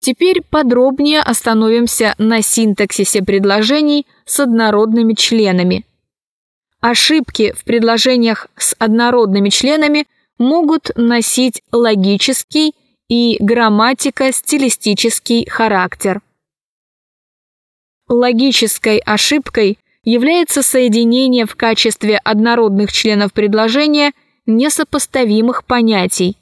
Теперь подробнее остановимся на синтаксисе предложений с однородными членами. Ошибки в предложениях с однородными членами могут носить логический и грамматико-стилистический характер. Логической ошибкой является соединение в качестве однородных членов предложения несопоставимых понятий.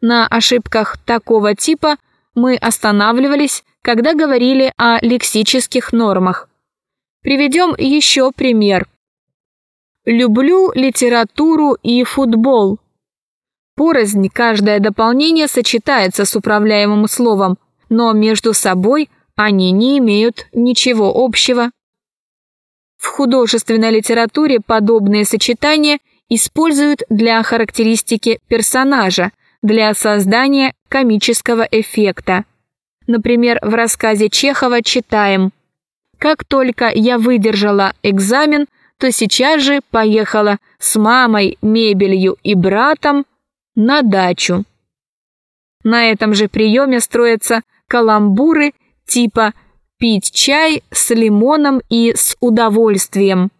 На ошибках такого типа мы останавливались, когда говорили о лексических нормах. Приведем еще пример. Люблю литературу и футбол. Порознь каждое дополнение сочетается с управляемым словом, но между собой они не имеют ничего общего. В художественной литературе подобные сочетания используют для характеристики персонажа, для создания комического эффекта. Например, в рассказе Чехова читаем «Как только я выдержала экзамен, то сейчас же поехала с мамой, мебелью и братом на дачу». На этом же приеме строятся каламбуры типа «пить чай с лимоном и с удовольствием».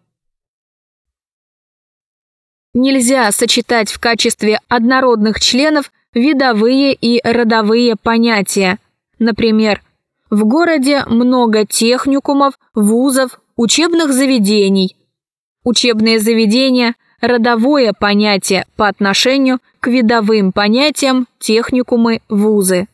Нельзя сочетать в качестве однородных членов видовые и родовые понятия. Например, в городе много техникумов, вузов, учебных заведений. Учебные заведения – родовое понятие по отношению к видовым понятиям техникумы, вузы.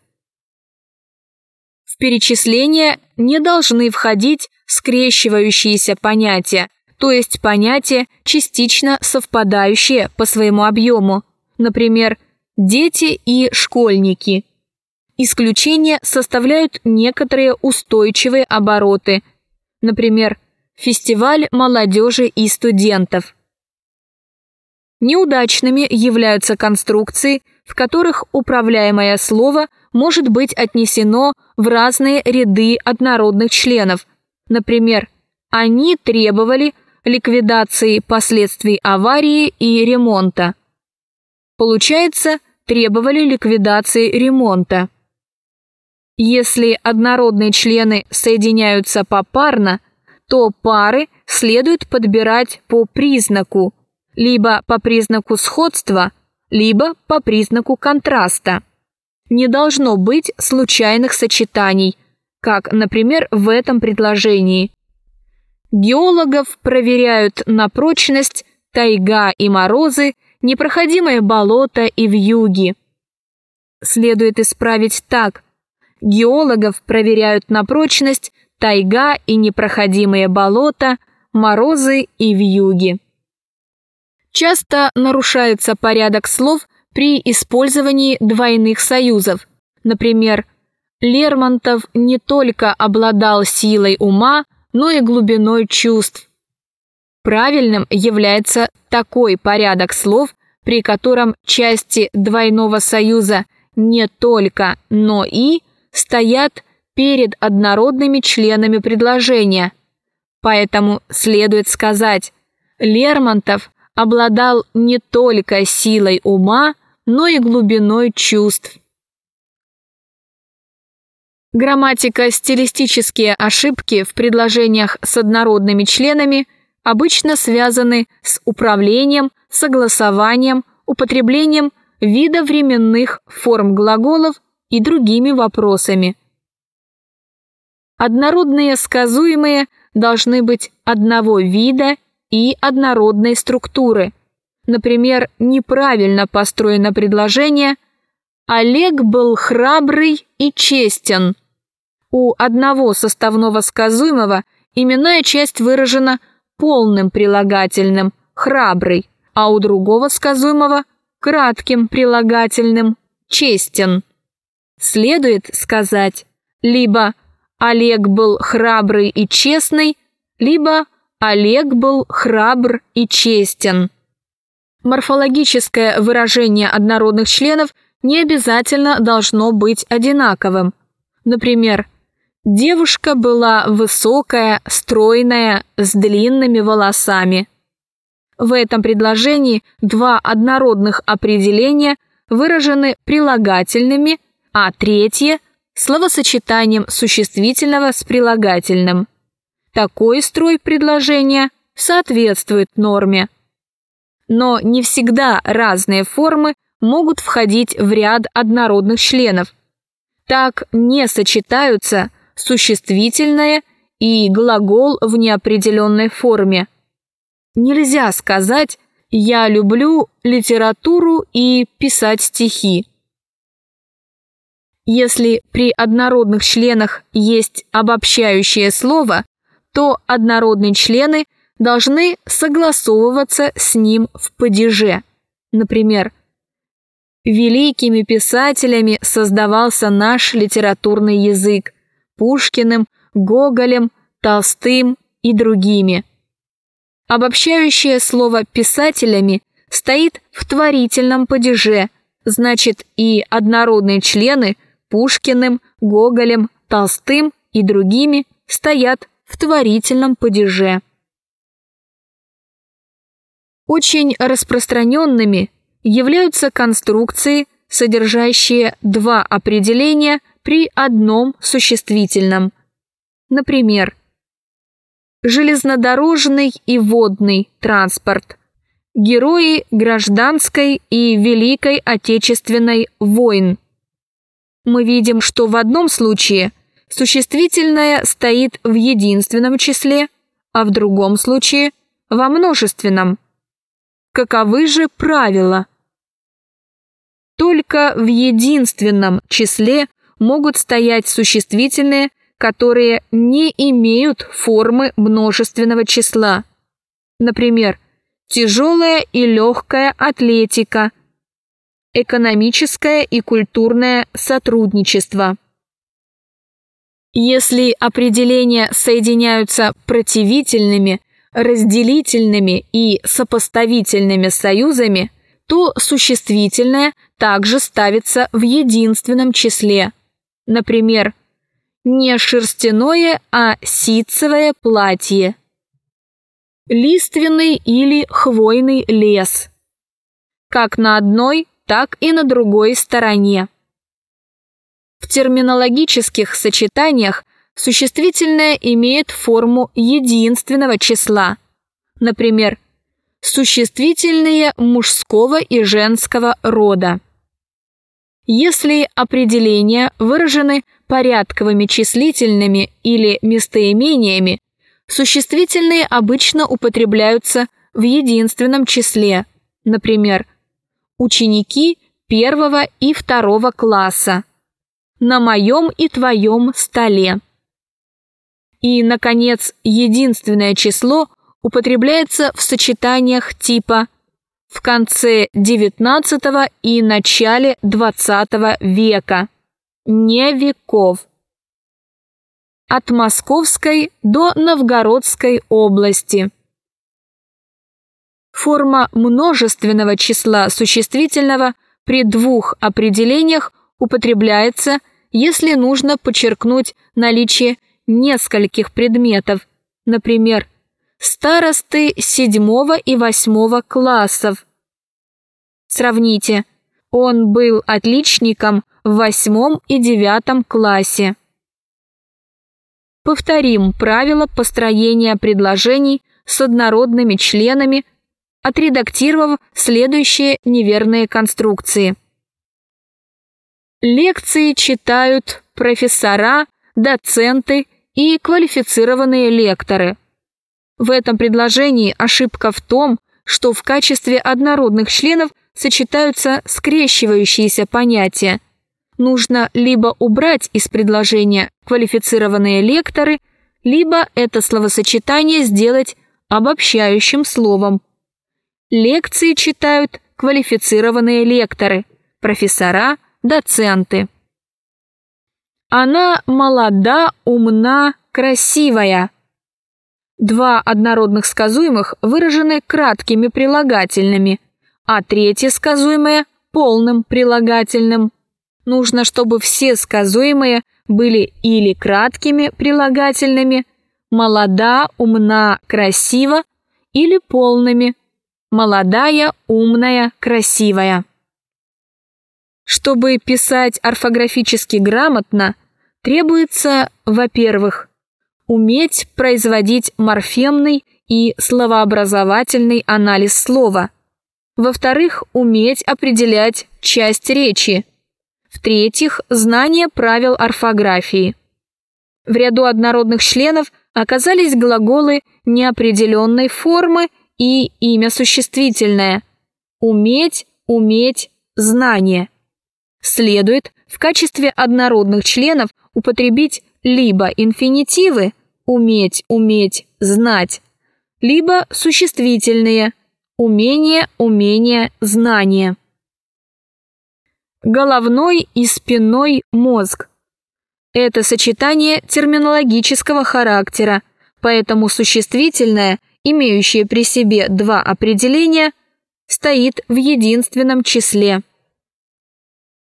В перечисление не должны входить скрещивающиеся понятия, то есть понятия, частично совпадающие по своему объему, например, дети и школьники. Исключение составляют некоторые устойчивые обороты, например, фестиваль молодежи и студентов. Неудачными являются конструкции, в которых управляемое слово может быть отнесено в разные ряды однородных членов. Например, они требовали ликвидации последствий аварии и ремонта. Получается, требовали ликвидации ремонта. Если однородные члены соединяются попарно, то пары следует подбирать по признаку, либо по признаку сходства, либо по признаку контраста. Не должно быть случайных сочетаний, как, например, в этом предложении. Геологов проверяют на прочность тайга и морозы, непроходимое болото и вьюги. Следует исправить так. Геологов проверяют на прочность тайга и непроходимые болота, морозы и вьюги. Часто нарушается порядок слов при использовании двойных союзов. Например, Лермонтов не только обладал силой ума, но и глубиной чувств. Правильным является такой порядок слов, при котором части двойного союза не только, но и стоят перед однородными членами предложения. Поэтому следует сказать, Лермонтов обладал не только силой ума, но и глубиной чувств. Грамматико-стилистические ошибки в предложениях с однородными членами обычно связаны с управлением, согласованием, употреблением видовременных форм глаголов и другими вопросами. Однородные сказуемые должны быть одного вида и однородной структуры. Например, неправильно построено предложение «Олег был храбрый и честен». У одного составного сказуемого именная часть выражена полным прилагательным «храбрый», а у другого сказуемого – кратким прилагательным «честен». Следует сказать либо «Олег был храбрый и честный», либо «Олег был храбр и честен». Морфологическое выражение однородных членов не обязательно должно быть одинаковым. Например, Девушка была высокая, стройная, с длинными волосами. В этом предложении два однородных определения выражены прилагательными, а третье словосочетанием существительного с прилагательным. Такой строй предложения соответствует норме. Но не всегда разные формы могут входить в ряд однородных членов. Так не сочетаются существительное и глагол в неопределенной форме. Нельзя сказать «я люблю литературу и писать стихи». Если при однородных членах есть обобщающее слово, то однородные члены должны согласовываться с ним в падеже. Например, «Великими писателями создавался наш литературный язык – Пушкиным, Гоголем, Толстым и другими». Обобщающее слово «писателями» стоит в творительном падеже, значит и однородные члены – Пушкиным, Гоголем, Толстым и другими стоят в творительном падеже. Очень распространенными являются конструкции, содержащие два определения при одном существительном. Например, железнодорожный и водный транспорт, герои гражданской и Великой Отечественной войн – мы видим, что в одном случае существительное стоит в единственном числе, а в другом случае во множественном. Каковы же правила? Только в единственном числе могут стоять существительные, которые не имеют формы множественного числа. Например, тяжелая и легкая атлетика – экономическое и культурное сотрудничество. Если определения соединяются противительными, разделительными и сопоставительными союзами, то существительное также ставится в единственном числе. Например, не шерстяное, а ситцевое платье. Лиственный или хвойный лес. Как на одной, так и на другой стороне. В терминологических сочетаниях существительное имеет форму единственного числа. Например, существительные мужского и женского рода. Если определения выражены порядковыми числительными или местоимениями, существительные обычно употребляются в единственном числе, например, ученики первого и второго класса, на моем и твоем столе. И, наконец, единственное число употребляется в сочетаниях типа в конце XIX и начале XX века, не веков. От Московской до Новгородской области – Форма множественного числа существительного при двух определениях употребляется, если нужно подчеркнуть наличие нескольких предметов, например, старосты седьмого и восьмого классов. Сравните. Он был отличником в восьмом и девятом классе. Повторим правила построения предложений с однородными членами отредактировав следующие неверные конструкции. Лекции читают профессора, доценты и квалифицированные лекторы. В этом предложении ошибка в том, что в качестве однородных членов сочетаются скрещивающиеся понятия. Нужно либо убрать из предложения квалифицированные лекторы, либо это словосочетание сделать обобщающим словом Лекции читают квалифицированные лекторы, профессора, доценты. Она молода, умна, красивая. Два однородных сказуемых выражены краткими прилагательными, а третье сказуемое – полным прилагательным. Нужно, чтобы все сказуемые были или краткими прилагательными, молода, умна, красива, или полными, молодая, умная, красивая. Чтобы писать орфографически грамотно, Требуется, во-первых, уметь производить морфемный и словообразовательный анализ слова. Во-вторых, уметь определять часть речи. В-третьих, знание правил орфографии. В ряду однородных членов оказались глаголы неопределенной формы и имя существительное. Уметь, уметь, знание. Следует в качестве однородных членов употребить либо инфинитивы «уметь, уметь, знать», либо существительные «умение, умение, знание». Головной и спинной мозг. Это сочетание терминологического характера, поэтому существительное, имеющее при себе два определения, стоит в единственном числе.